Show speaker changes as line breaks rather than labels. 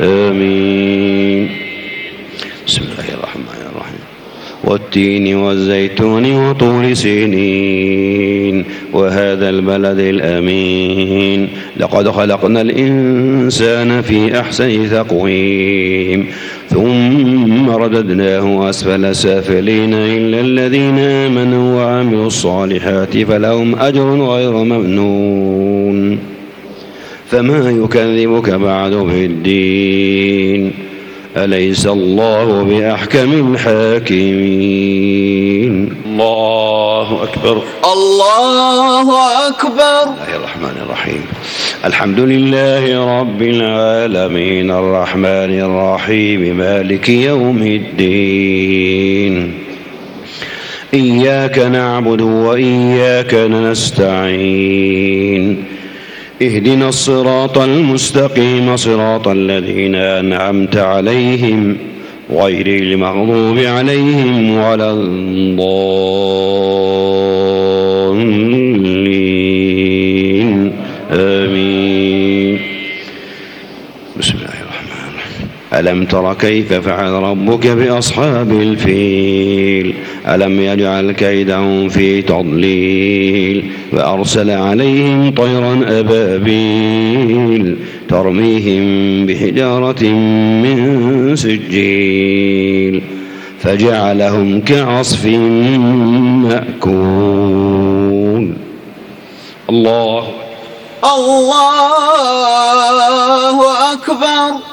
آمين. بسم الله الرحمن الرحيم. والتين والزيتون وطور سينين وهذا البلد الأمين. لقد خلقنا الإنسان في أحسن تقويم. ثم رددناه أسفل سافلين إلا الذين آمنوا وعملوا الصالحات فلهم أجر غير ممنون. فما يكذبك بعد بالدين أليس الله بأحكم الحاكمين؟ الله أكبر.
الله أكبر.
الله الرحمن الرحيم. الحمد لله رب العالمين الرحمن الرحيم مالك يوم الدين. إياك نعبد وإياك نستعين. اهدنا الصراط المستقيم صراط الذين أنعمت عليهم غير المغضوب عليهم ولا الضالين. آمين. بسم الله الرحمن الرحيم. ألم تر كيف فعل ربك بأصحاب الفيل؟ ألم يجعل كيدهم في تضليل وأرسل عليهم طيرا أبابيل ترميهم بحجارة من سجيل فجعلهم كعصف مأكول. الله
الله أكبر.